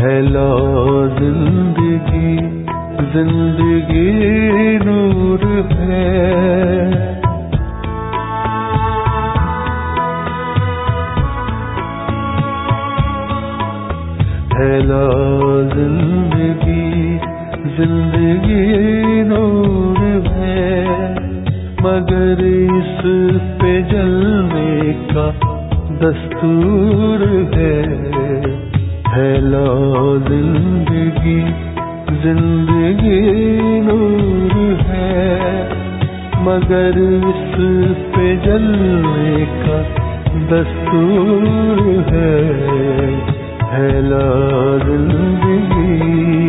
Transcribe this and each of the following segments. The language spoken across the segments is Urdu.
ہیلو زندگی زندگی نور ہے۔ ہیلو زندگی زندگی نور ہے۔ مگر اس پہ جلنے کا دستور ہے۔ پھیلا زندگی زندگی نور ہے۔ مگر اس پہ جلنے کا دستور ہے۔ پھیلا زندگی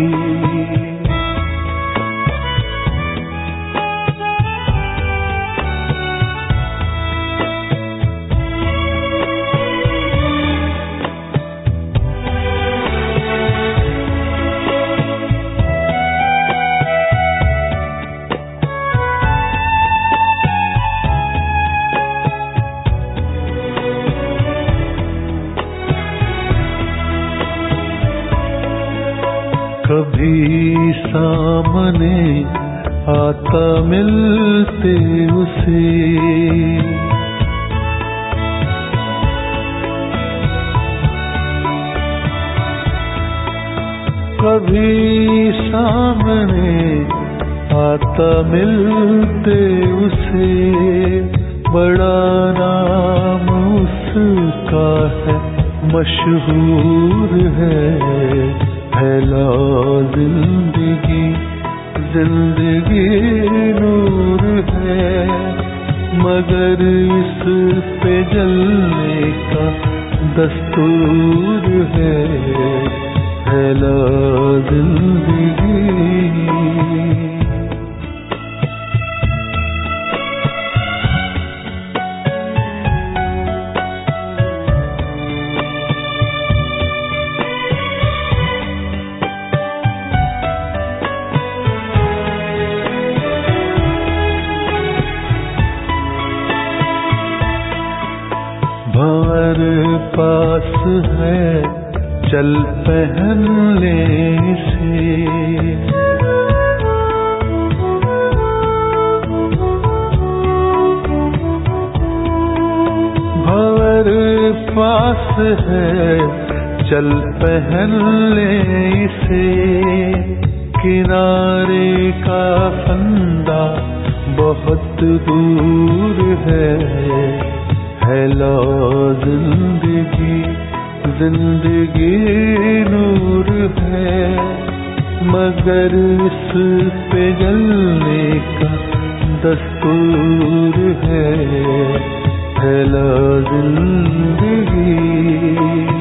کبھی سامنے آتا ملتے اسے۔ کبھی سامنے آتا ملتے اسے۔ بڑا نام اس کا ہے، مشہور ہے۔ چلنے کا دستور ہے۔ پھیلا زندگی پاس ہے، چل پہن لے سے بھور پاس ہے، چل پہن لے سے کنارے کا فندہ بہت دور ہے پھیلا زندگی زندگی نور ہے مگر اس پہ جلنے کا دستور ہے۔ پھیلا زندگی۔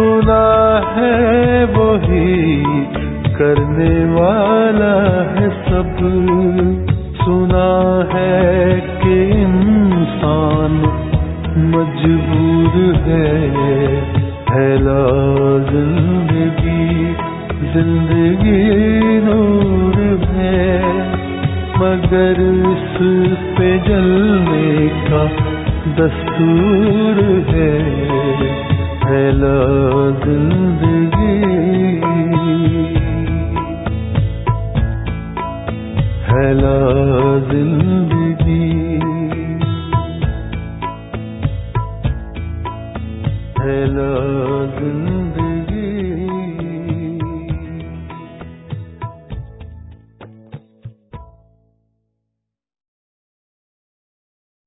سنا ہے وہی کرنے والا ہے سب۔ سنا ہے کہ انسان مجبور ہے۔ پھیلا زندگی زندگی نور ہے۔ مگر اس پہ جلنے کا دستور ہے۔ پھیلا زندگی۔ پھیلا زندگی۔